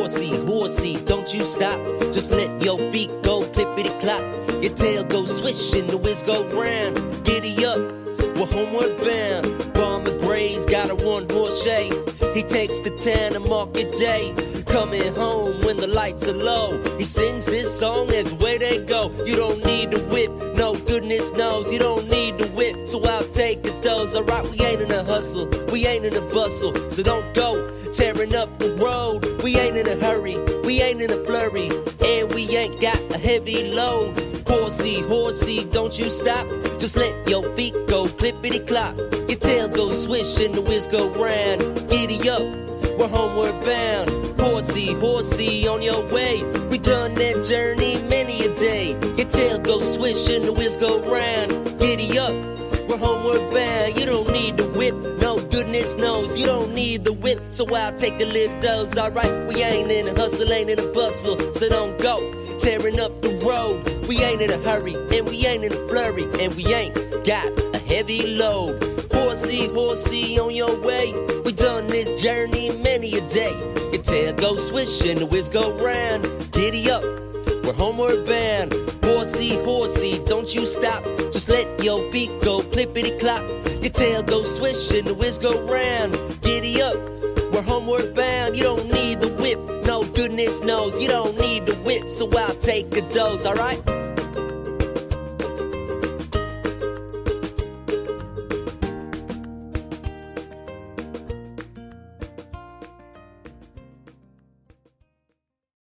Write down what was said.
Horsey, horsey, don't you stop. Just let your feet go, clippity clop. Your tail go swishing, the whiz go round. Giddy up, we're homeward bound. Farmer Gray's got a one horse shay. He takes the town to market day. Coming home when the lights are low. He sings his song as way they go. You don't need a whip, so I'll take the doze. Alright, we ain't in a hustle, we ain't in a bustle, so don't go tearing up the road. We ain't in a hurry, we ain't in a flurry, and we ain't got a heavy load. Horsey, horsey, don't you stop. Just let your feet go, clippity clop. Your tail go swish and the whiz go round. Giddy up, we're homeward bound. Horsey, horsey, on your way. We done that journey many a day. Your tail go swish and the whiz go round. Giddy up, we're homeward bound. You don't need the whip, no goodness knows. You don't need the whip, so I'll take a little dose. Alright, we ain't in a hustle, ain't in a bustle, so don't go tearing up the road. We ain't in a hurry, and we ain't in a flurry, and we ain't got a heavy load. Horsey, horsey, on your way. We done this journey many a day. Your tail go swishing, the whiz go round. Giddy up, we're homeward bound. Horsey, horsey, don't you stop. Just let your feet go, clippity clop. Your tail go swish and the whiz go round. Giddy up, we're homeward bound. You don't need the whip, no goodness knows. You don't need the whip, so I'll take a dose, alright?